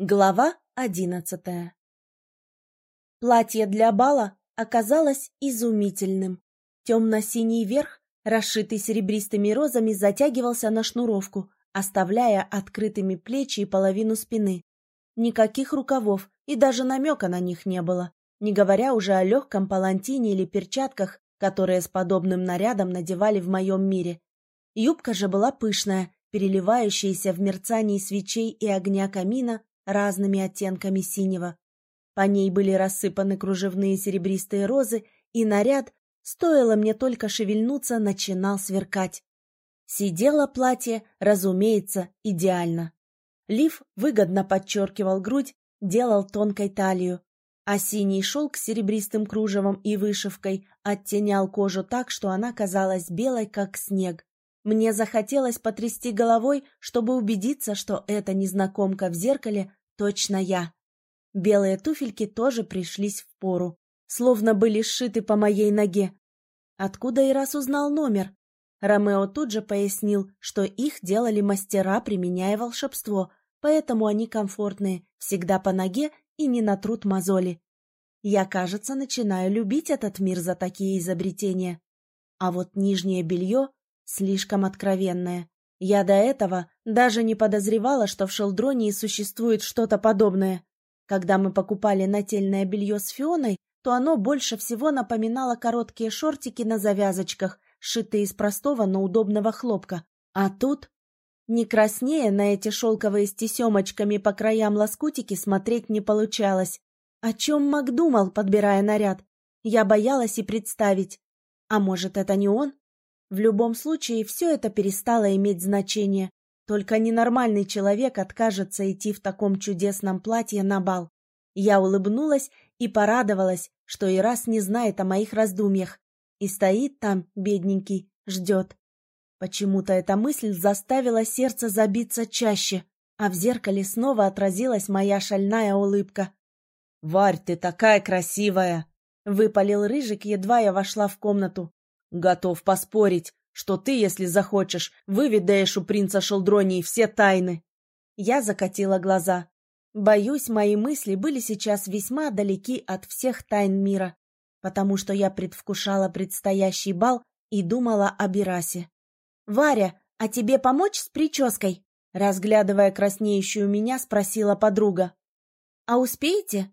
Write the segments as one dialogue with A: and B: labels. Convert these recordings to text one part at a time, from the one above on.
A: Глава одиннадцатая Платье для бала оказалось изумительным. Темно-синий верх, расшитый серебристыми розами, затягивался на шнуровку, оставляя открытыми плечи и половину спины. Никаких рукавов и даже намека на них не было, не говоря уже о легком палантине или перчатках, которые с подобным нарядом надевали в моем мире. Юбка же была пышная, переливающаяся в мерцании свечей и огня камина разными оттенками синего. По ней были рассыпаны кружевные серебристые розы, и наряд, стоило мне только шевельнуться, начинал сверкать. Сидело платье, разумеется, идеально. Лиф выгодно подчеркивал грудь, делал тонкой талию, а синий шелк с серебристым кружевом и вышивкой оттенял кожу так, что она казалась белой, как снег. Мне захотелось потрясти головой, чтобы убедиться, что эта незнакомка в зеркале точно я. Белые туфельки тоже пришлись в пору, словно были сшиты по моей ноге. Откуда и раз узнал номер? Ромео тут же пояснил, что их делали мастера, применяя волшебство, поэтому они комфортные, всегда по ноге и не натрут мозоли. Я, кажется, начинаю любить этот мир за такие изобретения. А вот нижнее белье Слишком откровенное. Я до этого даже не подозревала, что в Шелдронии существует что-то подобное. Когда мы покупали нательное белье с Фионой, то оно больше всего напоминало короткие шортики на завязочках, сшитые из простого, но удобного хлопка. А тут... Не краснее на эти шелковые с тесемочками по краям лоскутики смотреть не получалось. О чем Мак думал, подбирая наряд? Я боялась и представить. А может, это не он? В любом случае, все это перестало иметь значение. Только ненормальный человек откажется идти в таком чудесном платье на бал. Я улыбнулась и порадовалась, что и раз не знает о моих раздумьях. И стоит там, бедненький, ждет. Почему-то эта мысль заставила сердце забиться чаще, а в зеркале снова отразилась моя шальная улыбка. «Варь, ты такая красивая!» — выпалил Рыжик, едва я вошла в комнату. Готов поспорить, что ты, если захочешь, выведаешь у принца Шелдронии все тайны. Я закатила глаза. Боюсь, мои мысли были сейчас весьма далеки от всех тайн мира, потому что я предвкушала предстоящий бал и думала о Бирасе. «Варя, а тебе помочь с прической?» Разглядывая краснеющую меня, спросила подруга. «А успеете?»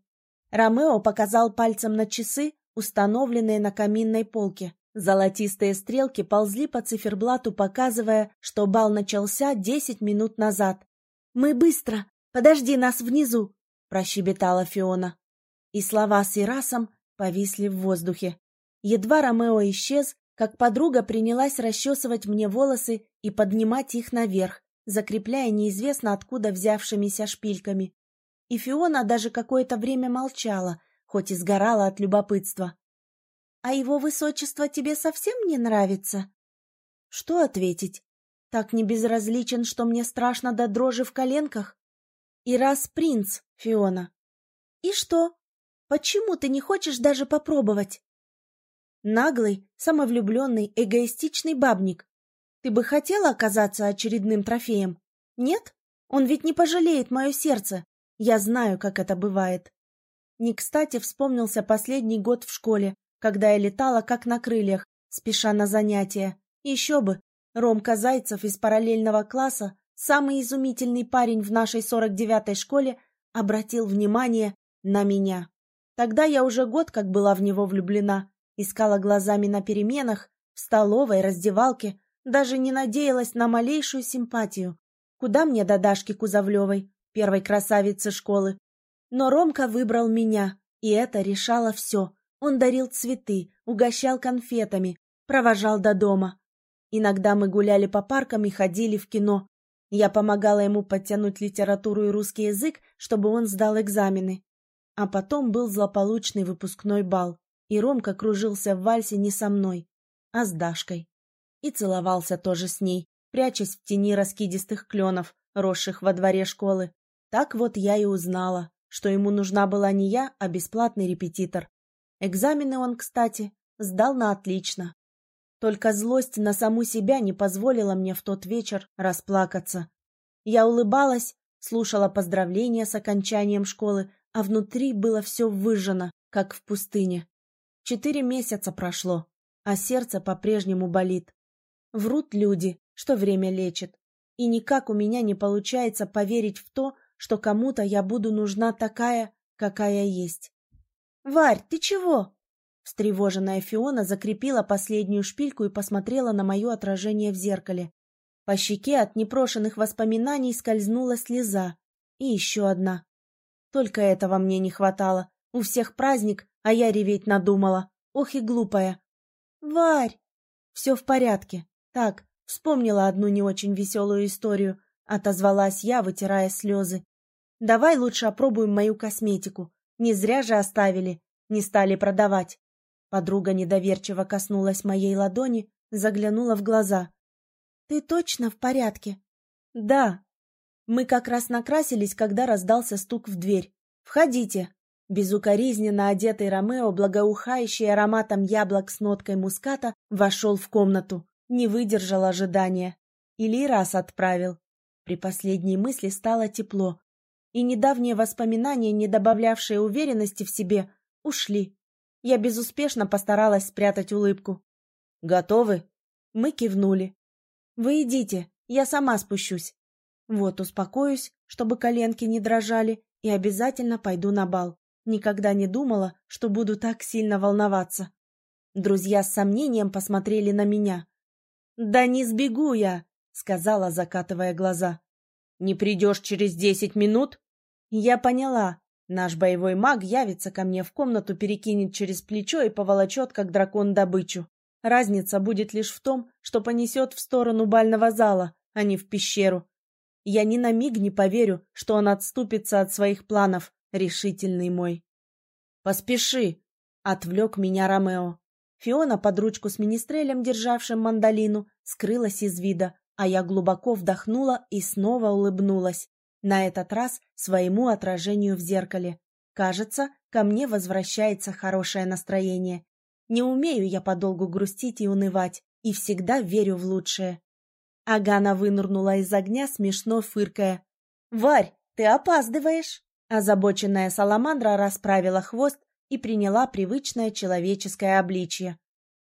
A: Ромео показал пальцем на часы, установленные на каминной полке. Золотистые стрелки ползли по циферблату, показывая, что бал начался десять минут назад. «Мы быстро! Подожди нас внизу!» — прощебетала Фиона. И слова с Ирасом повисли в воздухе. Едва Ромео исчез, как подруга принялась расчесывать мне волосы и поднимать их наверх, закрепляя неизвестно откуда взявшимися шпильками. И Фиона даже какое-то время молчала, хоть и сгорала от любопытства. А его высочество тебе совсем не нравится? Что ответить? Так не безразличен, что мне страшно до дрожи в коленках? И раз принц, Фиона. И что? Почему ты не хочешь даже попробовать? Наглый, самовлюбленный, эгоистичный бабник. Ты бы хотела оказаться очередным трофеем? Нет? Он ведь не пожалеет мое сердце. Я знаю, как это бывает. Не кстати вспомнился последний год в школе, когда я летала как на крыльях, спеша на занятия. Еще бы, Ромка Зайцев из параллельного класса, самый изумительный парень в нашей 49-й школе, обратил внимание на меня. Тогда я уже год как была в него влюблена, искала глазами на переменах, в столовой, раздевалке, даже не надеялась на малейшую симпатию. Куда мне до Дашки Кузовлевой, первой красавицы школы? Но Ромка выбрал меня, и это решало все. Он дарил цветы, угощал конфетами, провожал до дома. Иногда мы гуляли по паркам и ходили в кино. Я помогала ему подтянуть литературу и русский язык, чтобы он сдал экзамены. А потом был злополучный выпускной бал, и Ромка кружился в вальсе не со мной, а с Дашкой. И целовался тоже с ней, прячась в тени раскидистых кленов, росших во дворе школы. Так вот я и узнала, что ему нужна была не я, а бесплатный репетитор, Экзамены он, кстати, сдал на отлично. Только злость на саму себя не позволила мне в тот вечер расплакаться. Я улыбалась, слушала поздравления с окончанием школы, а внутри было все выжжено, как в пустыне. Четыре месяца прошло, а сердце по-прежнему болит. Врут люди, что время лечит. И никак у меня не получается поверить в то, что кому-то я буду нужна такая, какая есть. «Варь, ты чего?» Встревоженная Фиона закрепила последнюю шпильку и посмотрела на мое отражение в зеркале. По щеке от непрошенных воспоминаний скользнула слеза. И еще одна. Только этого мне не хватало. У всех праздник, а я реветь надумала. Ох и глупая. «Варь!» «Все в порядке. Так, вспомнила одну не очень веселую историю», — отозвалась я, вытирая слезы. «Давай лучше опробуем мою косметику. Не зря же оставили, не стали продавать». Подруга недоверчиво коснулась моей ладони, заглянула в глаза. «Ты точно в порядке?» «Да». Мы как раз накрасились, когда раздался стук в дверь. «Входите». Безукоризненно одетый Ромео, благоухающий ароматом яблок с ноткой муската, вошел в комнату. Не выдержал ожидания. Или раз отправил. При последней мысли стало тепло. И недавние воспоминания, не добавлявшие уверенности в себе, ушли. Я безуспешно постаралась спрятать улыбку. «Готовы?» Мы кивнули. «Вы идите, я сама спущусь. Вот успокоюсь, чтобы коленки не дрожали, и обязательно пойду на бал. Никогда не думала, что буду так сильно волноваться». Друзья с сомнением посмотрели на меня. «Да не сбегу я», — сказала, закатывая глаза. «Не придешь через десять минут?» «Я поняла. Наш боевой маг явится ко мне в комнату, перекинет через плечо и поволочет, как дракон, добычу. Разница будет лишь в том, что понесет в сторону бального зала, а не в пещеру. Я ни на миг не поверю, что он отступится от своих планов, решительный мой. «Поспеши!» — отвлек меня Ромео. Фиона под ручку с министрелем, державшим мандолину, скрылась из вида, а я глубоко вдохнула и снова улыбнулась. На этот раз своему отражению в зеркале. Кажется, ко мне возвращается хорошее настроение. Не умею я подолгу грустить и унывать, и всегда верю в лучшее. Агана вынырнула из огня, смешно фыркая. «Варь, ты опаздываешь!» Озабоченная саламандра расправила хвост и приняла привычное человеческое обличье.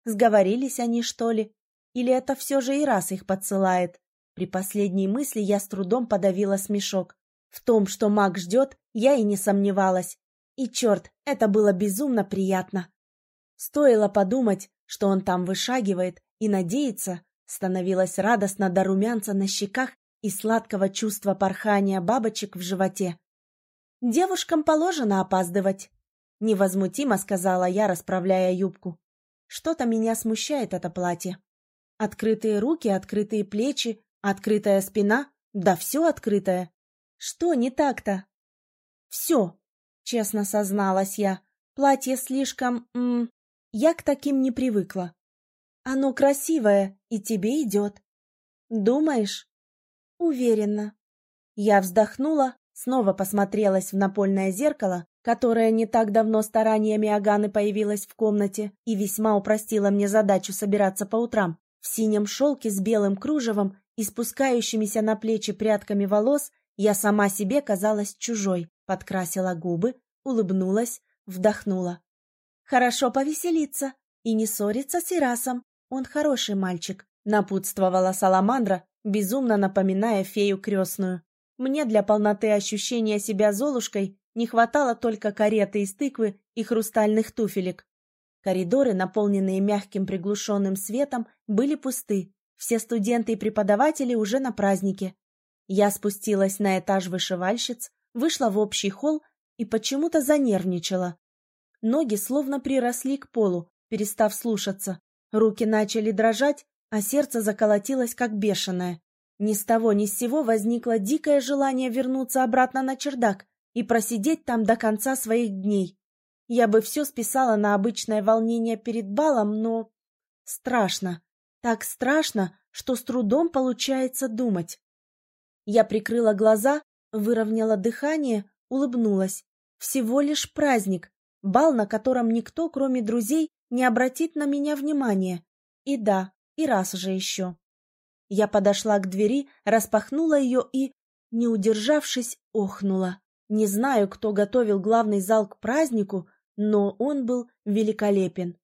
A: Сговорились они, что ли? Или это все же и раз их подсылает? При последней мысли я с трудом подавила смешок. В том, что маг ждет, я и не сомневалась. И черт, это было безумно приятно. Стоило подумать, что он там вышагивает, и надеяться, становилось радостно до румянца на щеках и сладкого чувства порхания бабочек в животе. «Девушкам положено опаздывать», — невозмутимо сказала я, расправляя юбку. «Что-то меня смущает это платье. Открытые руки, открытые плечи, Открытая спина? Да все открытое. Что не так-то? Все, честно созналась я. Платье слишком... М я к таким не привыкла. Оно красивое и тебе идет. Думаешь? Уверена. Я вздохнула, снова посмотрелась в напольное зеркало, которое не так давно стараниями Аганы появилось в комнате и весьма упростило мне задачу собираться по утрам. В синем шелке с белым кружевом и спускающимися на плечи прядками волос я сама себе казалась чужой, подкрасила губы, улыбнулась, вдохнула. «Хорошо повеселиться и не ссориться с Ирасом, он хороший мальчик», напутствовала Саламандра, безумно напоминая фею крестную. Мне для полноты ощущения себя Золушкой не хватало только кареты из тыквы и хрустальных туфелек. Коридоры, наполненные мягким приглушенным светом, были пусты, все студенты и преподаватели уже на празднике. Я спустилась на этаж вышивальщиц, вышла в общий холл и почему-то занервничала. Ноги словно приросли к полу, перестав слушаться. Руки начали дрожать, а сердце заколотилось, как бешеное. Ни с того ни с сего возникло дикое желание вернуться обратно на чердак и просидеть там до конца своих дней. Я бы все списала на обычное волнение перед балом, но... Страшно. Так страшно, что с трудом получается думать. Я прикрыла глаза, выровняла дыхание, улыбнулась. Всего лишь праздник, бал, на котором никто, кроме друзей, не обратит на меня внимания. И да, и раз же еще. Я подошла к двери, распахнула ее и... не удержавшись, охнула. Не знаю, кто готовил главный зал к празднику, но он был великолепен.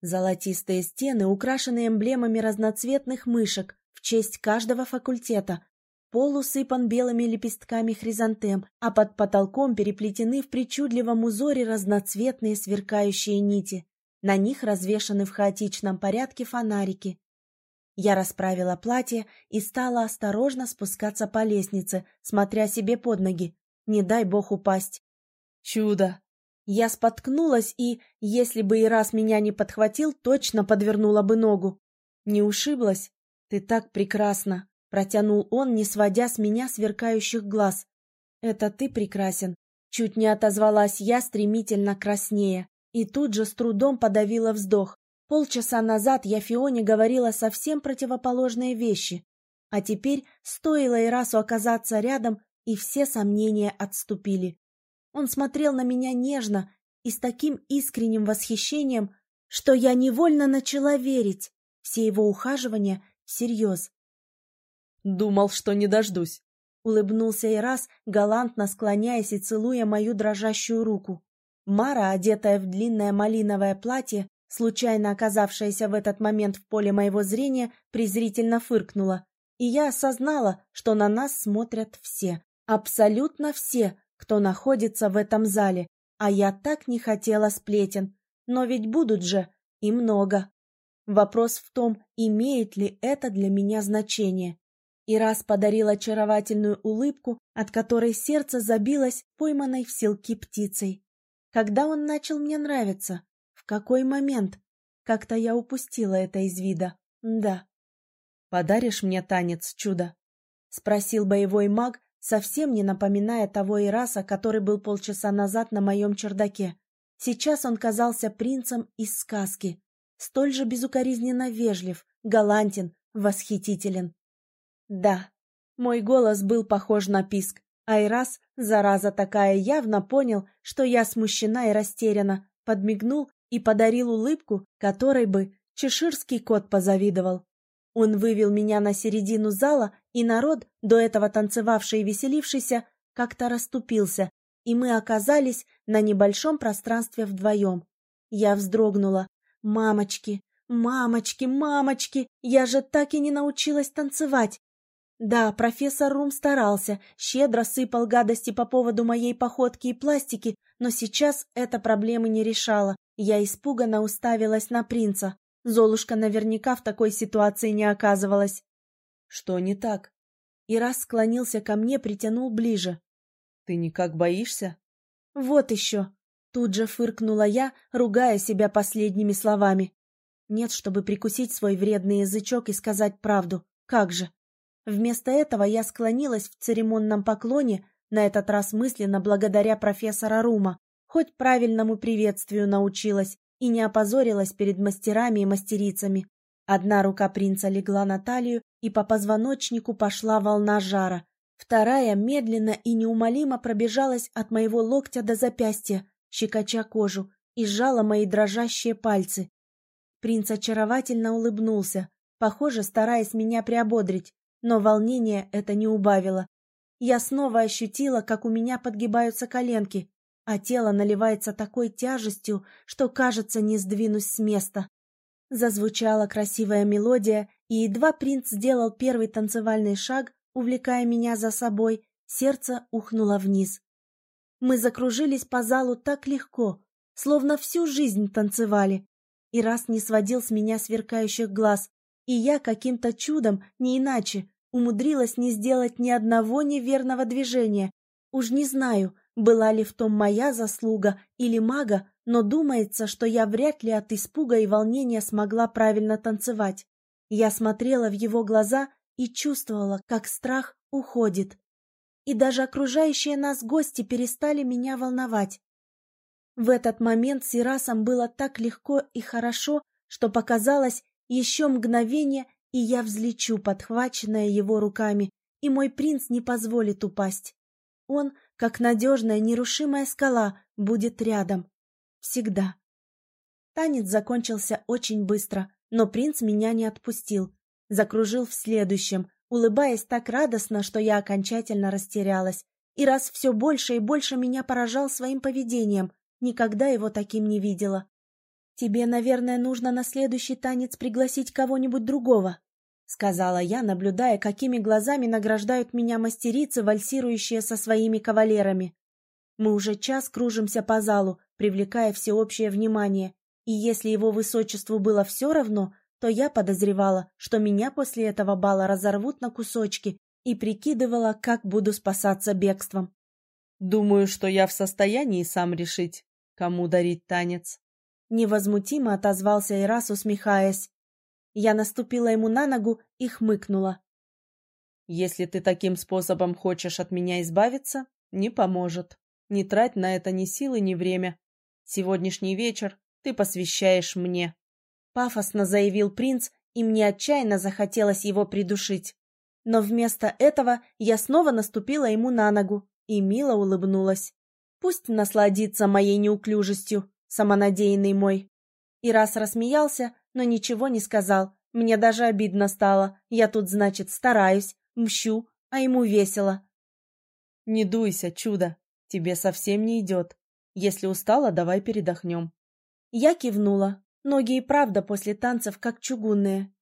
A: Золотистые стены, украшенные эмблемами разноцветных мышек в честь каждого факультета, пол усыпан белыми лепестками хризантем, а под потолком переплетены в причудливом узоре разноцветные сверкающие нити. На них развешаны в хаотичном порядке фонарики. Я расправила платье и стала осторожно спускаться по лестнице, смотря себе под ноги. Не дай бог упасть. Чудо! Я споткнулась и, если бы и раз меня не подхватил, точно подвернула бы ногу. Не ушиблась? Ты так прекрасна! Протянул он, не сводя с меня сверкающих глаз. Это ты прекрасен. Чуть не отозвалась я стремительно краснее. И тут же с трудом подавила вздох. Полчаса назад я Фионе говорила совсем противоположные вещи. А теперь стоило Ирасу оказаться рядом, и все сомнения отступили. Он смотрел на меня нежно и с таким искренним восхищением, что я невольно начала верить. Все его ухаживания всерьез. «Думал, что не дождусь», — улыбнулся и раз, галантно склоняясь и целуя мою дрожащую руку. Мара, одетая в длинное малиновое платье, случайно оказавшаяся в этот момент в поле моего зрения, презрительно фыркнула, и я осознала, что на нас смотрят все, абсолютно все, кто находится в этом зале, а я так не хотела сплетен. Но ведь будут же, и много. Вопрос в том, имеет ли это для меня значение. И раз подарил очаровательную улыбку, от которой сердце забилось пойманной в селки птицей. Когда он начал мне нравиться? В какой момент? Как-то я упустила это из вида. Да. «Подаришь мне танец, чудо?» — спросил боевой маг, совсем не напоминая того Ираса, который был полчаса назад на моем чердаке. Сейчас он казался принцем из сказки, столь же безукоризненно вежлив, галантен, восхитителен. Да, мой голос был похож на писк, а Ирас, зараза такая, явно понял, что я смущена и растеряна, подмигнул и подарил улыбку, которой бы чеширский кот позавидовал. Он вывел меня на середину зала, и народ, до этого танцевавший и веселившийся, как-то расступился, и мы оказались на небольшом пространстве вдвоем. Я вздрогнула. «Мамочки, мамочки, мамочки, я же так и не научилась танцевать!» Да, профессор Рум старался, щедро сыпал гадости по поводу моей походки и пластики, но сейчас эта проблема не решала. Я испуганно уставилась на принца. Золушка наверняка в такой ситуации не оказывалась. Что не так? И раз склонился ко мне, притянул ближе. Ты никак боишься? Вот еще. Тут же фыркнула я, ругая себя последними словами. Нет, чтобы прикусить свой вредный язычок и сказать правду. Как же? Вместо этого я склонилась в церемонном поклоне, на этот раз мысленно благодаря профессора Рума. Хоть правильному приветствию научилась, и не опозорилась перед мастерами и мастерицами. Одна рука принца легла на талию, и по позвоночнику пошла волна жара. Вторая медленно и неумолимо пробежалась от моего локтя до запястья, щекоча кожу, и сжала мои дрожащие пальцы. Принц очаровательно улыбнулся, похоже, стараясь меня приободрить, но волнение это не убавило. Я снова ощутила, как у меня подгибаются коленки, а тело наливается такой тяжестью, что, кажется, не сдвинусь с места. Зазвучала красивая мелодия, и едва принц сделал первый танцевальный шаг, увлекая меня за собой, сердце ухнуло вниз. Мы закружились по залу так легко, словно всю жизнь танцевали, и раз не сводил с меня сверкающих глаз, и я каким-то чудом, не иначе, умудрилась не сделать ни одного неверного движения. Уж не знаю, была ли в том моя заслуга или мага, но думается, что я вряд ли от испуга и волнения смогла правильно танцевать. Я смотрела в его глаза и чувствовала, как страх уходит. И даже окружающие нас гости перестали меня волновать. В этот момент с Ирасом было так легко и хорошо, что показалось еще мгновение, и я взлечу, подхваченная его руками, и мой принц не позволит упасть. Он, как надежная, нерушимая скала, будет рядом. Всегда. Танец закончился очень быстро, но принц меня не отпустил. Закружил в следующем, улыбаясь так радостно, что я окончательно растерялась. И раз все больше и больше меня поражал своим поведением, никогда его таким не видела. «Тебе, наверное, нужно на следующий танец пригласить кого-нибудь другого», — сказала я, наблюдая, какими глазами награждают меня мастерицы, вальсирующие со своими кавалерами. Мы уже час кружимся по залу, привлекая всеобщее внимание, и если его высочеству было все равно, то я подозревала, что меня после этого бала разорвут на кусочки и прикидывала, как буду спасаться бегством.
B: Думаю, что я в состоянии сам решить, кому дарить танец.
A: Невозмутимо отозвался Ирас, усмехаясь. Я наступила ему на ногу и хмыкнула.
B: Если ты таким способом хочешь от меня избавиться, не поможет. Не трать на это ни силы, ни время. Сегодняшний вечер ты посвящаешь мне.
A: Пафосно заявил принц, и мне отчаянно захотелось его придушить. Но вместо этого я снова наступила ему на ногу и мило улыбнулась. Пусть насладится моей неуклюжестью, самонадеянный мой. И раз рассмеялся, но ничего не сказал. Мне даже обидно стало. Я тут, значит, стараюсь, мщу, а ему весело.
B: Не дуйся, чудо, тебе совсем не идет. Если устала, давай передохнем.
A: Я кивнула. Ноги и правда после танцев как чугунные.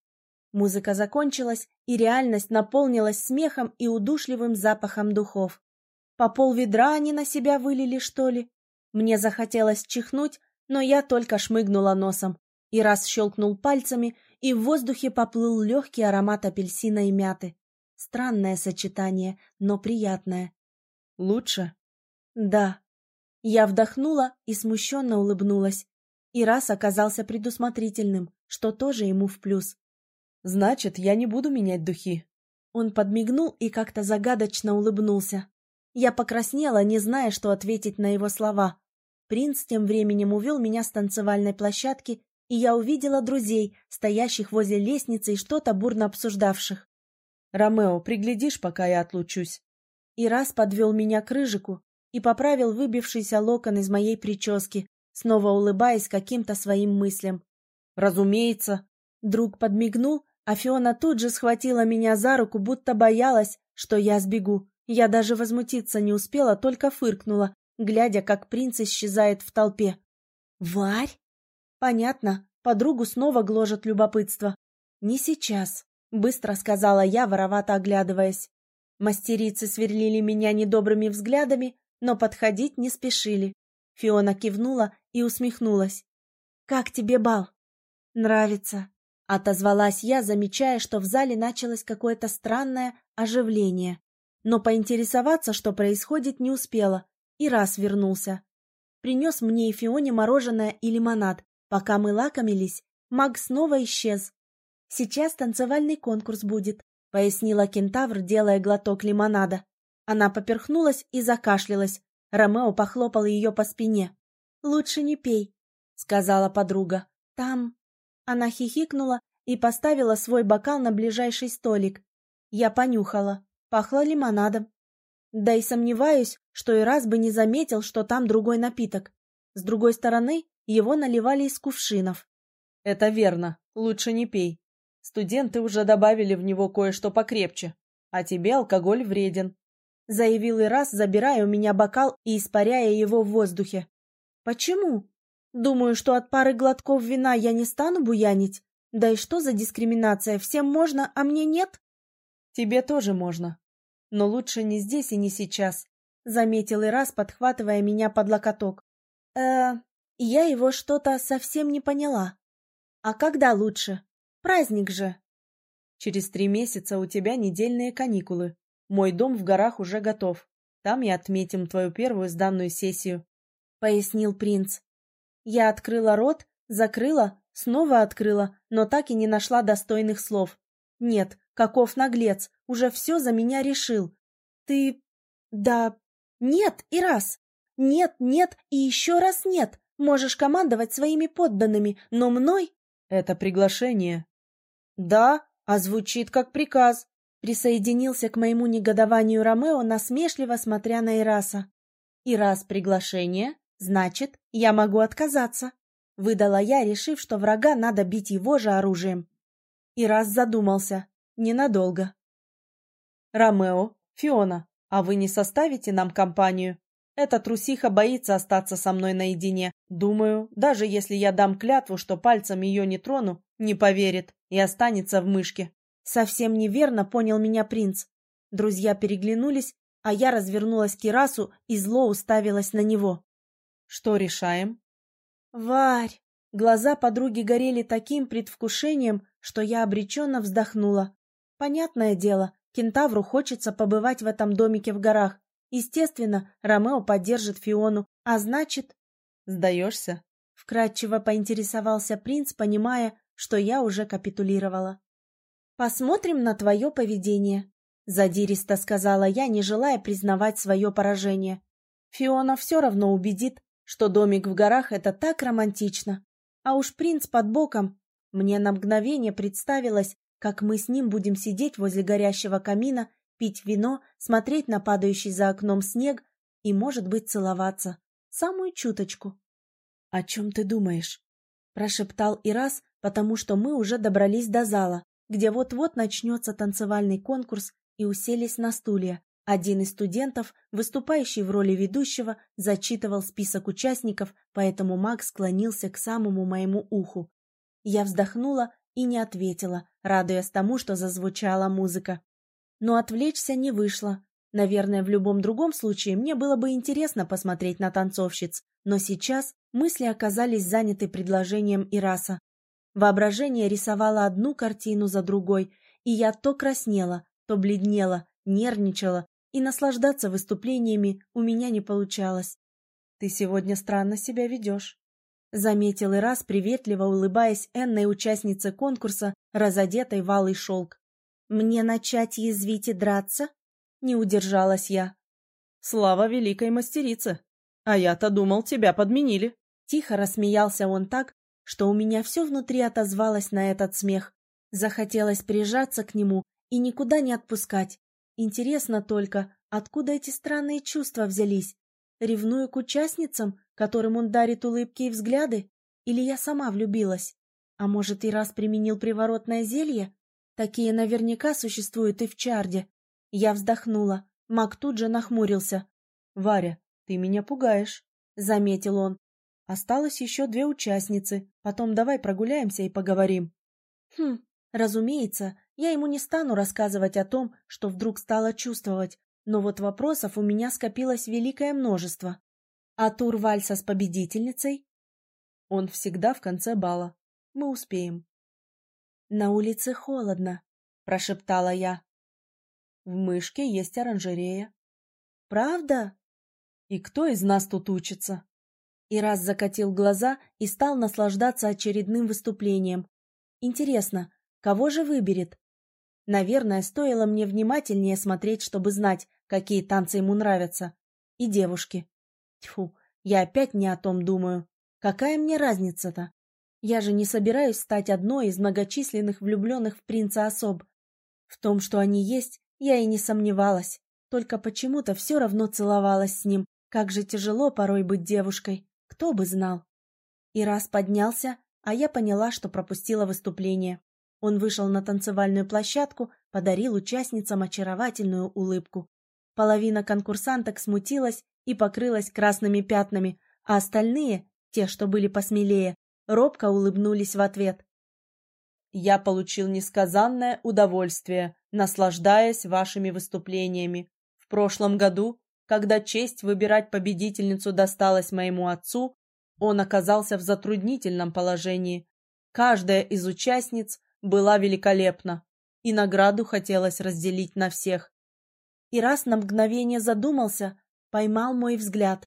A: Музыка закончилась, и реальность наполнилась смехом и удушливым запахом духов. По пол ведра они на себя вылили, что ли? Мне захотелось чихнуть, но я только шмыгнула носом. И раз щелкнул пальцами, и в воздухе поплыл легкий аромат апельсина и мяты. Странное сочетание, но приятное.
B: Лучше?
A: Да. Я вдохнула и смущенно улыбнулась. И раз оказался предусмотрительным, что тоже ему в плюс.
B: Значит, я не буду менять духи.
A: Он подмигнул и как-то загадочно улыбнулся. Я покраснела, не зная, что ответить на его слова. Принц тем временем увел меня с танцевальной площадки, и я увидела друзей, стоящих возле лестницы и что-то бурно обсуждавших.
B: «Ромео, приглядишь, пока я отлучусь?»
A: И раз подвел меня к рыжику и поправил выбившийся локон из моей прически, снова улыбаясь каким-то своим мыслям.
B: «Разумеется!»
A: Друг подмигнул, а Фиона тут же схватила меня за руку, будто боялась, что я сбегу. Я даже возмутиться не успела, только фыркнула, глядя, как принц исчезает в толпе. «Варь?» «Понятно, подругу снова гложет любопытство». «Не сейчас», — быстро сказала я, воровато оглядываясь. Мастерицы сверлили меня недобрыми взглядами, но подходить не спешили. Фиона кивнула и усмехнулась. «Как тебе бал?» «Нравится», — отозвалась я, замечая, что в зале началось какое-то странное оживление. Но поинтересоваться, что происходит, не успела, и раз вернулся. Принес мне и Фионе мороженое и лимонад. Пока мы лакомились, маг снова исчез. «Сейчас танцевальный конкурс будет», — пояснила кентавр, делая глоток лимонада. Она поперхнулась и закашлялась, Ромео похлопал ее по спине. «Лучше не пей», — сказала подруга. «Там...» Она хихикнула и поставила свой бокал на ближайший столик. Я понюхала. Пахло лимонадом. Да и сомневаюсь, что и раз бы не заметил, что там другой напиток. С другой стороны, его наливали из кувшинов.
B: «Это верно. Лучше не пей. Студенты уже добавили в него кое-что покрепче. А тебе алкоголь вреден заявил и раз, забирая у меня бокал и испаряя его в воздухе. Почему? Думаю, что от пары глотков вина я не стану буянить. Да и что за дискриминация? Всем можно, а мне нет? Тебе тоже можно. Но лучше не здесь и не сейчас,
A: заметил и раз, подхватывая меня под локоток. Э, я его что-то совсем не поняла. А когда лучше? Праздник же.
B: Через три месяца у тебя недельные каникулы. Мой дом в горах уже готов. Там и отметим твою первую сданную сессию», —
A: пояснил принц. Я открыла рот, закрыла, снова открыла, но так и не нашла достойных слов. «Нет, каков наглец, уже все за меня решил. Ты... да... нет и раз. Нет, нет и еще раз нет. Можешь командовать своими подданными, но мной...»
B: «Это приглашение».
A: «Да, а звучит как приказ. Присоединился к моему негодованию Ромео, насмешливо смотря на Ираса. «И раз приглашение, значит, я могу отказаться», — выдала я, решив, что врага надо бить его же оружием. И раз задумался. Ненадолго.
B: Ромео, Фиона, а вы не составите нам компанию? Эта трусиха боится остаться со мной наедине. Думаю, даже если я дам клятву, что пальцем ее не трону, не поверит и останется в мышке.
A: Совсем неверно понял меня принц. Друзья переглянулись, а я развернулась к Кирасу и зло уставилась на него.
B: Что решаем?
A: Варь! Глаза подруги горели таким предвкушением, что я обреченно вздохнула. Понятное дело, кентавру хочется побывать в этом домике в горах. Естественно, Ромео поддержит Фиону, а значит...
B: Сдаешься?
A: Вкратчиво поинтересовался принц, понимая, что я уже капитулировала. «Посмотрим на твое поведение», — задиристо сказала я, не желая признавать свое поражение. Фиона все равно убедит, что домик в горах — это так романтично. А уж принц под боком. Мне на мгновение представилось, как мы с ним будем сидеть возле горящего камина пить вино, смотреть на падающий за окном снег и, может быть, целоваться. Самую чуточку. — О чем ты думаешь? — прошептал Ирас, потому что мы уже добрались до зала, где вот-вот начнется танцевальный конкурс, и уселись на стулья. Один из студентов, выступающий в роли ведущего, зачитывал список участников, поэтому Макс склонился к самому моему уху. Я вздохнула и не ответила, радуясь тому, что зазвучала музыка. Но отвлечься не вышло. Наверное, в любом другом случае мне было бы интересно посмотреть на танцовщиц, но сейчас мысли оказались заняты предложением Ираса. Воображение рисовало одну картину за другой, и я то краснела, то бледнела, нервничала, и наслаждаться выступлениями у меня не получалось.
B: «Ты сегодня странно себя ведешь», —
A: заметил Ирас, приветливо улыбаясь энной участнице конкурса, разодетой в алый шелк. «Мне начать язвить и драться?» Не удержалась я.
B: «Слава великой мастерице! А я-то думал, тебя подменили!»
A: Тихо рассмеялся он так, что у меня все внутри отозвалось на этот смех. Захотелось прижаться к нему и никуда не отпускать. Интересно только, откуда эти странные чувства взялись? Ревную к участницам, которым он дарит улыбки и взгляды? Или я сама влюбилась? А может, и раз применил приворотное зелье? Такие наверняка существуют и в Чарде. Я вздохнула. Мак тут же нахмурился.
B: — Варя, ты меня пугаешь, —
A: заметил он.
B: — Осталось еще две участницы. Потом давай прогуляемся и поговорим.
A: — Хм, разумеется, я ему не стану рассказывать о том, что вдруг стала чувствовать, но вот вопросов у меня скопилось великое множество. А тур вальса с победительницей?
B: Он всегда в конце бала. Мы успеем.
A: «На улице холодно», — прошептала я.
B: «В мышке есть оранжерея».
A: «Правда?»
B: «И кто из нас тут учится?»
A: И раз закатил глаза и стал наслаждаться очередным выступлением. «Интересно, кого же выберет? Наверное, стоило мне внимательнее смотреть, чтобы знать, какие танцы ему нравятся. И девушки. Тьфу, я опять не о том думаю. Какая мне разница-то? Я же не собираюсь стать одной из многочисленных влюбленных в принца особ. В том, что они есть, я и не сомневалась. Только почему-то все равно целовалась с ним. Как же тяжело порой быть девушкой. Кто бы знал. И раз поднялся, а я поняла, что пропустила выступление. Он вышел на танцевальную площадку, подарил участницам очаровательную улыбку. Половина конкурсанток смутилась и покрылась красными пятнами, а остальные, те, что были посмелее, робко улыбнулись в ответ.
B: «Я получил несказанное удовольствие, наслаждаясь вашими выступлениями. В прошлом году, когда честь выбирать победительницу досталась моему отцу, он оказался в затруднительном положении. Каждая из участниц была великолепна, и награду хотелось разделить на всех.
A: И раз на мгновение задумался, поймал мой взгляд.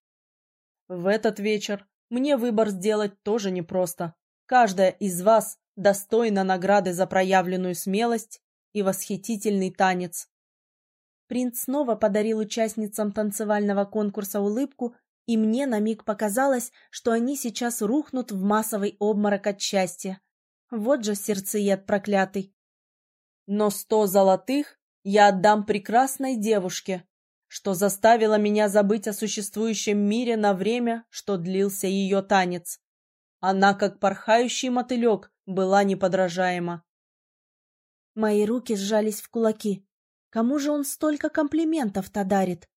B: В этот вечер мне выбор сделать тоже непросто. Каждая из вас достойна награды за проявленную смелость и восхитительный танец.
A: Принц снова подарил участницам танцевального конкурса улыбку, и мне на миг показалось, что они сейчас рухнут в массовый обморок от счастья. Вот же сердцеед проклятый.
B: Но сто золотых я отдам прекрасной девушке, что заставило меня забыть о существующем мире на время, что длился ее танец. Она, как порхающий мотылек, была неподражаема.
A: Мои руки сжались в кулаки. Кому же он столько комплиментов-то дарит?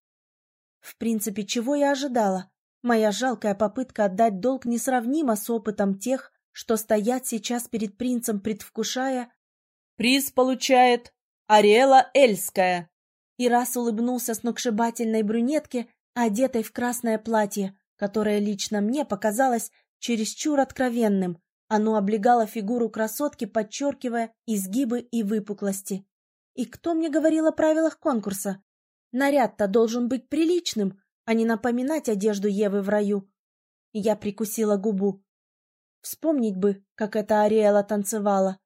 A: В принципе, чего я ожидала? Моя жалкая попытка отдать долг несравнима с опытом тех, что стоят сейчас перед принцем, предвкушая...
B: «Приз получает Ариэла Эльская!»
A: И раз улыбнулся сногсшибательной брюнетке, одетой в красное платье, которое лично мне показалось чересчур откровенным. Оно облегало фигуру красотки, подчеркивая изгибы и выпуклости. И кто мне говорил о правилах конкурса? Наряд-то должен быть приличным, а не напоминать одежду Евы в раю. Я прикусила губу. Вспомнить бы, как эта Ариэла танцевала.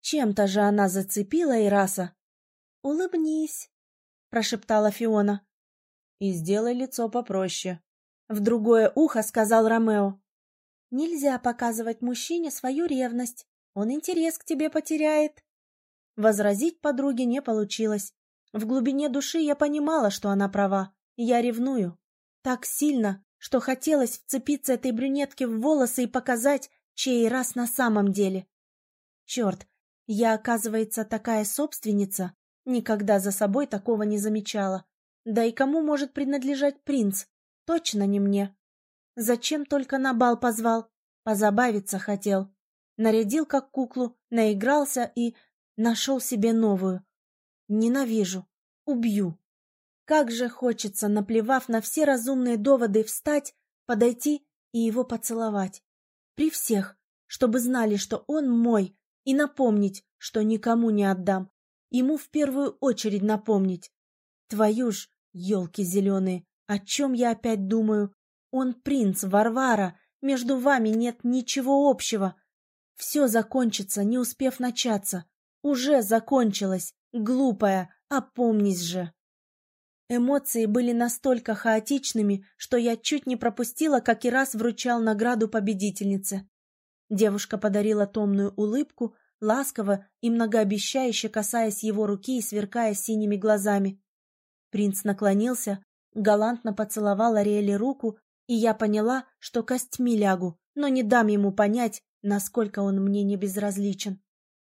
A: Чем-то же она зацепила Ираса. «Улыбнись», — прошептала Фиона.
B: «И сделай лицо попроще», —
A: в другое ухо сказал Ромео. «Нельзя показывать мужчине свою ревность. Он интерес к тебе потеряет». Возразить подруге не получилось. В глубине души я понимала, что она права. Я ревную. Так сильно, что хотелось вцепиться этой брюнетке в волосы и показать, чей раз на самом деле. Черт, я, оказывается, такая собственница. Никогда за собой такого не замечала. Да и кому может принадлежать принц? Точно не мне. Зачем только на бал позвал? Позабавиться хотел. Нарядил как куклу, наигрался и Нашел себе новую. Ненавижу. Убью. Как же хочется, наплевав на все разумные доводы, встать, подойти и его поцеловать. При всех, чтобы знали, что он мой, и напомнить, что никому не отдам. Ему в первую очередь напомнить. Твою ж, елки зеленые, о чем я опять думаю? Он принц, Варвара, между вами нет ничего общего. Все закончится, не успев начаться. Уже закончилось, глупая, опомнись же. Эмоции были настолько хаотичными, что я чуть не пропустила, как и раз вручал награду победительнице. Девушка подарила томную улыбку, ласково и многообещающе касаясь его руки и сверкая синими глазами. Принц наклонился, галантно поцеловал Ариэле руку, и я поняла, что костьми лягу, но не дам ему понять, насколько он мне не безразличен.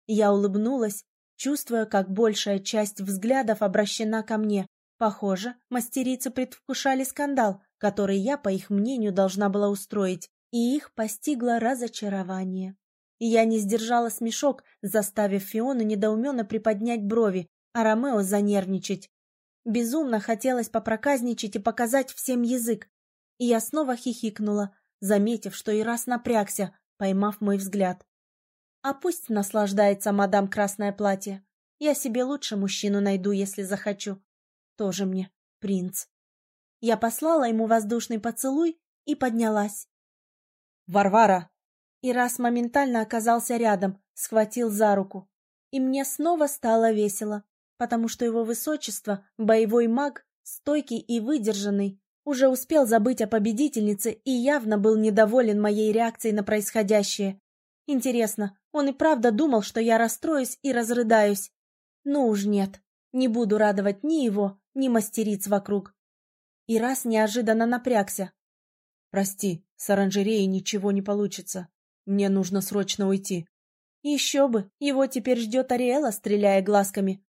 A: Я улыбнулась, чувствуя, как большая часть взглядов обращена ко мне. Похоже, мастерицы предвкушали скандал, который я, по их мнению, должна была устроить, и их постигло разочарование. Я не сдержала смешок, заставив Фиону недоуменно приподнять брови, а Ромео занервничать. Безумно хотелось попроказничать и показать всем язык. И я снова хихикнула, заметив, что и раз напрягся, поймав мой взгляд. А пусть наслаждается мадам Красное Платье. Я себе лучше мужчину найду, если захочу. Тоже мне принц. Я послала ему воздушный поцелуй и поднялась.
B: «Варвара!»
A: И раз моментально оказался рядом, схватил за руку. И мне снова стало весело, потому что его высочество, боевой маг, стойкий и выдержанный, уже успел забыть о победительнице и явно был недоволен моей реакцией на происходящее. Интересно, он и правда думал, что я расстроюсь и разрыдаюсь. Ну уж нет, не буду радовать ни его, ни мастериц вокруг. И раз неожиданно напрягся.
B: Прости, с оранжереей ничего не получится. Мне нужно срочно уйти.
A: Еще бы, его теперь ждет Ариэла, стреляя глазками.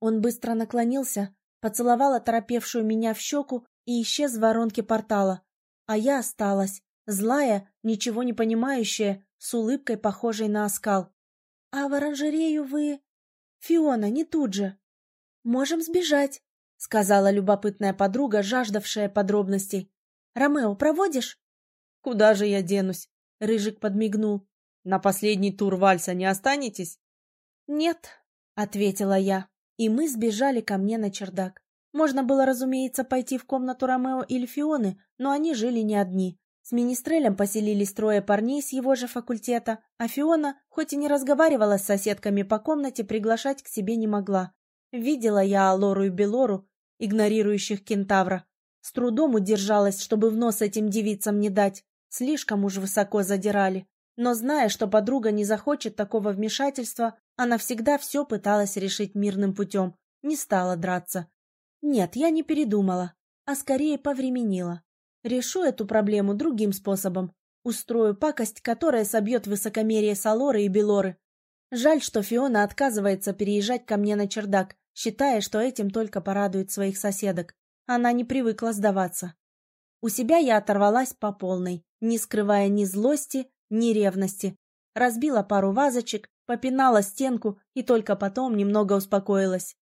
A: Он быстро наклонился, поцеловал оторопевшую меня в щеку и исчез в воронке портала. А я осталась, злая, ничего не понимающая, с улыбкой, похожей на оскал. — А в оранжерею вы... — Фиона, не тут же. — Можем сбежать, — сказала любопытная подруга, жаждавшая подробностей. — Ромео, проводишь?
B: — Куда же я денусь? — Рыжик подмигнул. — На последний тур вальса не останетесь?
A: — Нет, — ответила я, и мы сбежали ко мне на чердак. Можно было, разумеется, пойти в комнату Ромео или Фионы, но они жили не одни. С Министрелем поселились трое парней с его же факультета, а Фиона, хоть и не разговаривала с соседками по комнате, приглашать к себе не могла. Видела я Алору и Белору, игнорирующих кентавра. С трудом удержалась, чтобы в нос этим девицам не дать. Слишком уж высоко задирали. Но зная, что подруга не захочет такого вмешательства, она всегда все пыталась решить мирным путем. Не стала драться. Нет, я не передумала, а скорее повременила. Решу эту проблему другим способом. Устрою пакость, которая собьет высокомерие Салоры и Белоры. Жаль, что Фиона отказывается переезжать ко мне на чердак. Считая, что этим только порадует своих соседок. Она не привыкла сдаваться. У себя я оторвалась по полной, не скрывая ни злости, ни ревности. Разбила пару вазочек, попинала стенку и только потом немного успокоилась.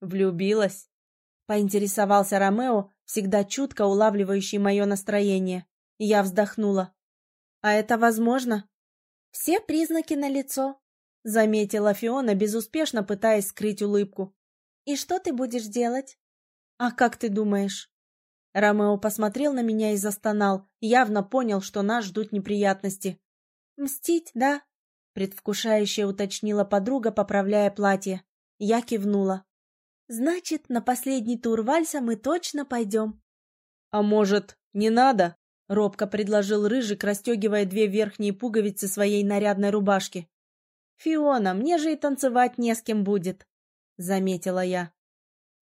B: «Влюбилась?» — поинтересовался Ромео, всегда чутко улавливающий мое настроение. Я вздохнула. «А это возможно?»
A: «Все признаки налицо», —
B: заметила Фиона, безуспешно пытаясь скрыть улыбку.
A: «И что ты будешь делать?»
B: «А как ты думаешь?» Ромео посмотрел на меня и застонал, явно понял, что нас ждут неприятности.
A: «Мстить, да?» — предвкушающе уточнила подруга, поправляя платье. Я кивнула. «Значит, на последний тур вальса мы точно пойдем».
B: «А может, не надо?» — робко предложил Рыжик, расстегивая две верхние пуговицы своей нарядной рубашки.
A: «Фиона, мне же и танцевать не с кем будет», — заметила я.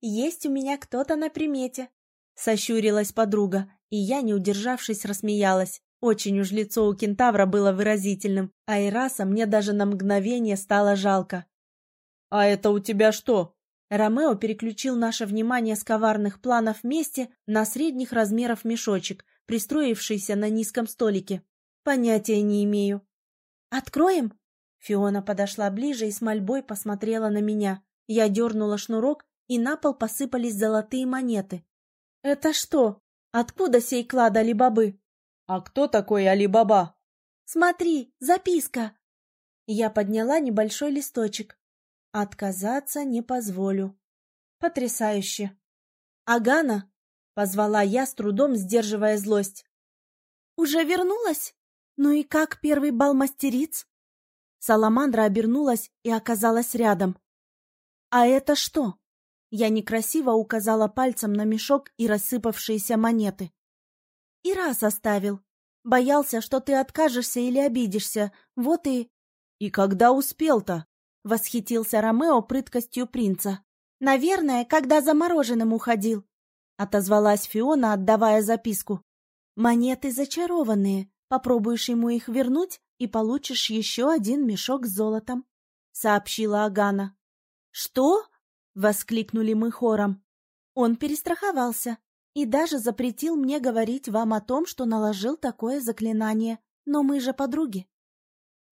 A: «Есть у меня кто-то на примете», — сощурилась подруга, и я, не удержавшись, рассмеялась. Очень уж лицо у кентавра было выразительным, а Ираса мне даже на мгновение стало жалко.
B: «А это у тебя что?»
A: Ромео переключил наше внимание с коварных планов вместе на средних размеров мешочек, пристроившийся на низком столике. Понятия не имею. «Откроем?» Фиона подошла ближе и с мольбой посмотрела на меня. Я дернула шнурок, и на пол посыпались золотые монеты. «Это что? Откуда сей клад Алибабы?»
B: «А кто такой Алибаба?»
A: «Смотри, записка!» Я подняла небольшой листочек. Отказаться не позволю. Потрясающе. «Агана!» — позвала я, с трудом сдерживая злость. «Уже вернулась? Ну и как первый бал мастериц?» Саламандра обернулась и оказалась рядом. «А это что?» Я некрасиво указала пальцем на мешок и рассыпавшиеся монеты. И раз оставил. Боялся, что ты откажешься или обидишься. Вот и...
B: И когда успел-то?
A: Восхитился Ромео прыткостью принца. Наверное, когда замороженным уходил. Отозвалась Фиона, отдавая записку. Монеты зачарованные. Попробуешь ему их вернуть и получишь еще один мешок с золотом. Сообщила Агана. Что? Воскликнули мы хором. Он перестраховался и даже запретил мне говорить вам о том, что наложил такое заклинание. Но мы же подруги.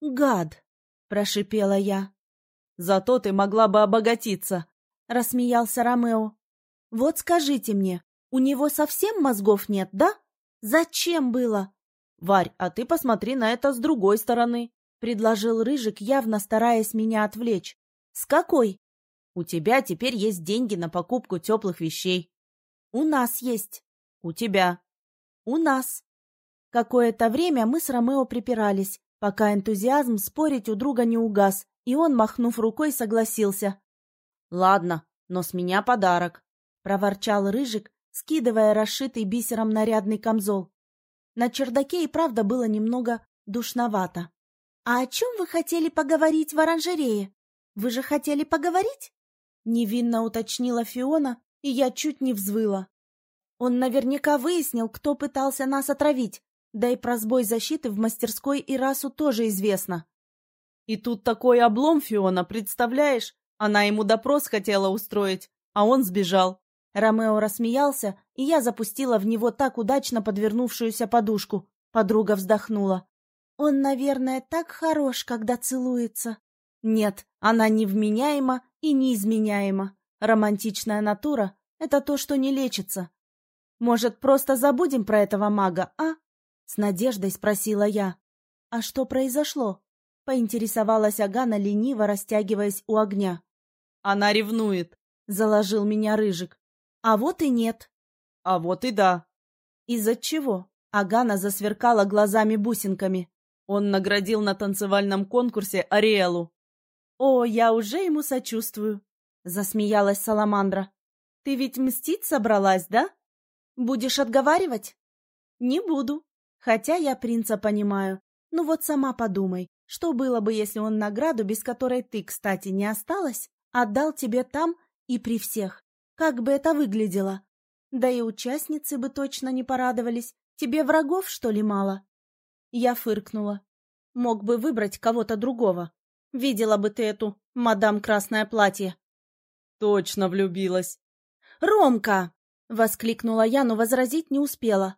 B: Гад, прошипела я.
A: Зато ты могла бы обогатиться, рассмеялся Ромео. Вот скажите мне, у него совсем мозгов нет, да? Зачем было?
B: Варь, а ты посмотри на это с другой стороны, предложил Рыжик, явно стараясь меня отвлечь.
A: С какой?
B: У тебя теперь есть деньги на покупку теплых вещей.
A: У нас есть.
B: У тебя.
A: У нас. Какое-то время мы с Ромео припирались, пока энтузиазм спорить у друга не угас, и он, махнув рукой, согласился.
B: «Ладно, но с меня подарок», — проворчал Рыжик, скидывая расшитый бисером нарядный камзол.
A: На чердаке и правда было немного душновато. «А о чем вы хотели поговорить в оранжерее? Вы же хотели поговорить?» Невинно уточнила Фиона, и я чуть не взвыла. Он наверняка выяснил, кто пытался нас отравить, да и про сбой защиты в мастерской Ирасу тоже известно.
B: И тут такой облом, Фиона, представляешь? Она ему допрос хотела устроить, а он сбежал.
A: Ромео рассмеялся, и я запустила в него так удачно подвернувшуюся подушку. Подруга вздохнула. Он, наверное, так хорош, когда целуется. Нет, она невменяема и неизменяема. Романтичная натура — это то, что не лечится. Может, просто забудем про этого мага, а? С надеждой спросила я. А что произошло? Поинтересовалась Агана, лениво растягиваясь у огня.
B: Она ревнует,
A: заложил меня Рыжик. А вот и нет.
B: А вот и да.
A: Из-за чего? Агана засверкала глазами-бусинками.
B: Он наградил на танцевальном конкурсе Ариэлу.
A: О, я уже ему сочувствую. Засмеялась Саламандра. Ты ведь мстить собралась, да? Будешь отговаривать? Не буду. Хотя я принца понимаю. Ну вот сама подумай, что было бы, если он награду, без которой ты, кстати, не осталась, отдал тебе там и при всех? Как бы это выглядело? Да и участницы бы точно не порадовались. Тебе врагов, что ли, мало? Я фыркнула. Мог бы выбрать кого-то другого. Видела бы ты эту мадам Красное Платье.
B: Точно влюбилась.
A: «Ромка!» — воскликнула я, но возразить не успела.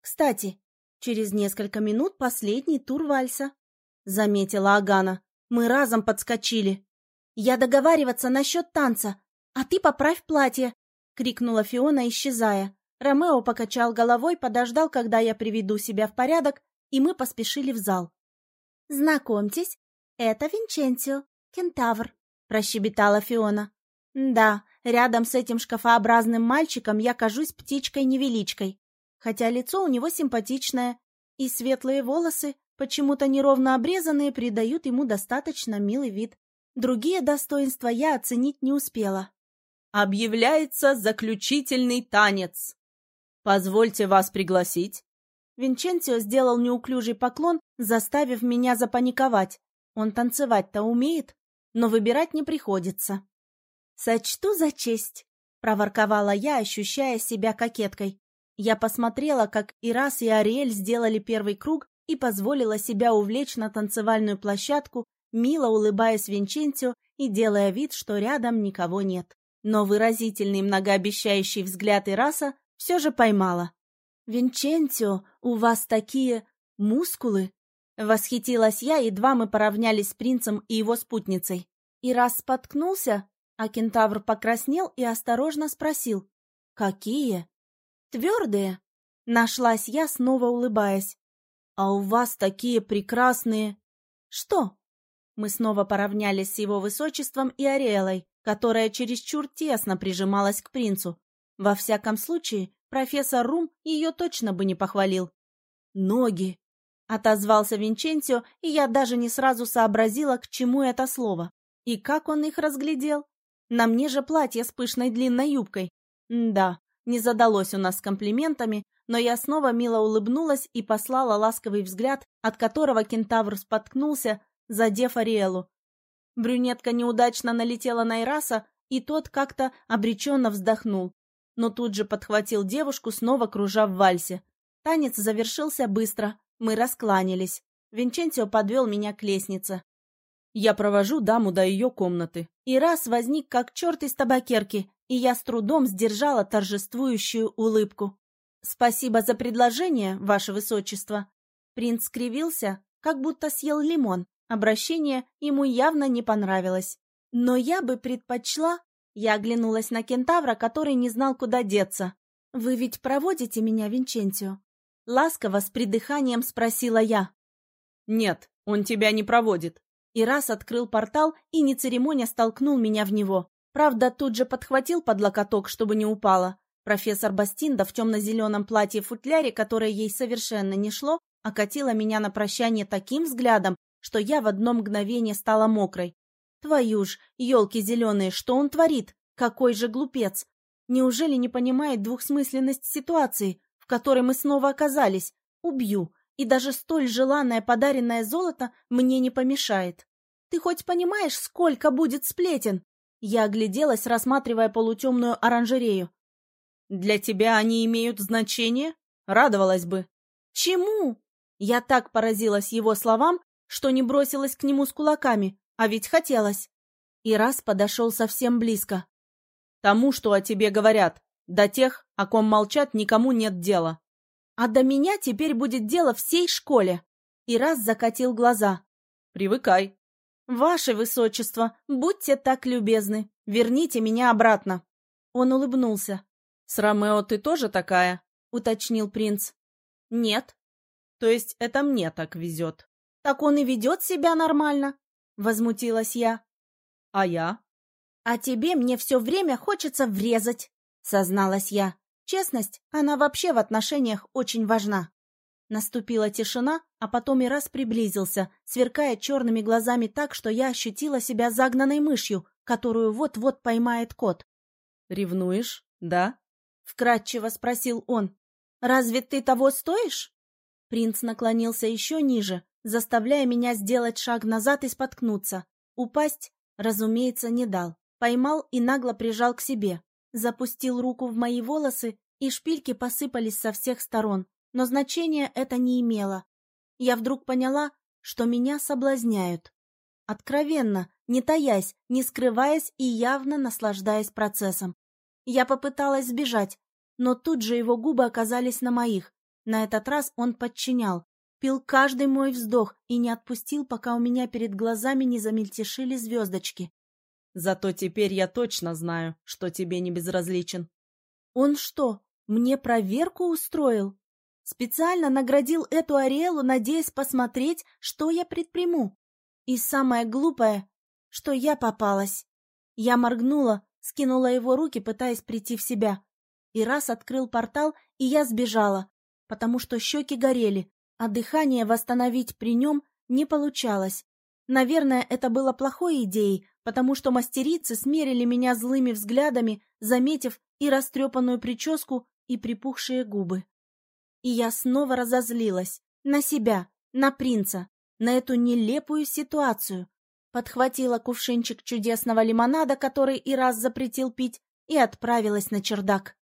A: «Кстати, через несколько минут последний тур вальса», — заметила Агана. Мы разом подскочили. «Я договариваться насчет танца, а ты поправь платье!» — крикнула Фиона, исчезая. Ромео покачал головой, подождал, когда я приведу себя в порядок, и мы поспешили в зал. «Знакомьтесь, это Винченцио, кентавр», — прощебетала Фиона. «Да, рядом с этим шкафообразным мальчиком я кажусь птичкой-невеличкой, хотя лицо у него симпатичное, и светлые волосы, почему-то неровно обрезанные, придают ему достаточно милый вид. Другие достоинства я оценить не успела».
B: «Объявляется заключительный танец!» «Позвольте вас пригласить».
A: Винченцио сделал неуклюжий поклон, заставив меня запаниковать. Он танцевать-то умеет, но выбирать не приходится. «Сочту за честь», — проворковала я, ощущая себя кокеткой. Я посмотрела, как Ирас и Ариэль сделали первый круг и позволила себя увлечь на танцевальную площадку, мило улыбаясь Винченцио и делая вид, что рядом никого нет. Но выразительный многообещающий взгляд Ираса все же поймала. «Винченцио, у вас такие мускулы!» Восхитилась я, едва мы поравнялись с принцем и его спутницей. И раз споткнулся, а кентавр покраснел и осторожно спросил. «Какие?» «Твердые!» Нашлась я, снова улыбаясь. «А у вас такие прекрасные...» «Что?» Мы снова поравнялись с его высочеством и Ариэлой, которая чересчур тесно прижималась к принцу. Во всяком случае, профессор Рум ее точно бы не похвалил. «Ноги!» — отозвался Винченцио, и я даже не сразу сообразила, к чему это слово. И как он их разглядел? На мне же платье с пышной длинной юбкой. М да, не задалось у нас с комплиментами, но я снова мило улыбнулась и послала ласковый взгляд, от которого кентавр споткнулся, задев Ариэлу. Брюнетка неудачно налетела на Ираса, и тот как-то обреченно вздохнул но тут же подхватил девушку, снова кружа в вальсе. Танец завершился быстро, мы раскланялись. Винченцио подвел меня к лестнице.
B: Я провожу даму до ее комнаты.
A: И раз возник как черт из табакерки, и я с трудом сдержала торжествующую улыбку. «Спасибо за предложение, ваше высочество». Принц скривился, как будто съел лимон. Обращение ему явно не понравилось. «Но я бы предпочла...» Я оглянулась на кентавра, который не знал, куда деться. «Вы ведь проводите меня, Винченцио?» Ласково с придыханием спросила я.
B: «Нет, он тебя не проводит».
A: И раз открыл портал и, не церемоня, столкнул меня в него. Правда, тут же подхватил под локоток, чтобы не упала. Профессор Бастинда в темно-зеленом платье-футляре, которое ей совершенно не шло, окатила меня на прощание таким взглядом, что я в одно мгновение стала мокрой. Твою ж, елки зеленые, что он творит? Какой же глупец! Неужели не понимает двухсмысленность ситуации, в которой мы снова оказались? Убью, и даже столь желанное подаренное золото мне не помешает. Ты хоть понимаешь, сколько будет сплетен? Я огляделась, рассматривая полутемную оранжерею.
B: Для тебя они имеют значение? Радовалась бы.
A: Чему? Я так поразилась его словам, что не бросилась к нему с кулаками. А ведь хотелось. И раз подошел совсем близко.
B: Тому, что о тебе говорят. До тех, о ком молчат, никому нет дела.
A: А до меня теперь будет дело всей школе. И раз закатил глаза.
B: Привыкай.
A: Ваше Высочество, будьте так любезны. Верните меня обратно. Он улыбнулся.
B: С Ромео ты тоже такая?
A: Уточнил принц. Нет.
B: То есть это мне так везет.
A: Так он и ведет себя нормально. Возмутилась я.
B: А я?
A: А тебе мне все время хочется врезать, созналась я. Честность, она вообще в отношениях очень важна. Наступила тишина, а потом и раз приблизился, сверкая черными глазами так, что я ощутила себя загнанной мышью, которую вот-вот поймает кот.
B: «Ревнуешь, да?»
A: — вкратчиво спросил он. «Разве ты того стоишь?» Принц наклонился еще ниже, заставляя меня сделать шаг назад и споткнуться. Упасть, разумеется, не дал. Поймал и нагло прижал к себе. Запустил руку в мои волосы, и шпильки посыпались со всех сторон. Но значения это не имело. Я вдруг поняла, что меня соблазняют. Откровенно, не таясь, не скрываясь и явно наслаждаясь процессом. Я попыталась сбежать, но тут же его губы оказались на моих. На этот раз он подчинял, пил каждый мой вздох и не отпустил, пока у меня перед глазами не замельтешили звездочки.
B: Зато теперь я точно знаю, что тебе не безразличен.
A: Он что, мне проверку устроил? Специально наградил эту Ариэлу, надеясь посмотреть, что я предприму. И самое глупое, что я попалась. Я моргнула, скинула его руки, пытаясь прийти в себя. И раз открыл портал, и я сбежала, потому что щеки горели, а дыхание восстановить при нем не получалось. Наверное, это было плохой идеей, потому что мастерицы смерили меня злыми взглядами, заметив и растрепанную прическу, и припухшие губы. И я снова разозлилась. На себя, на принца, на эту нелепую ситуацию. Подхватила кувшинчик чудесного лимонада, который и раз запретил пить, и отправилась на чердак.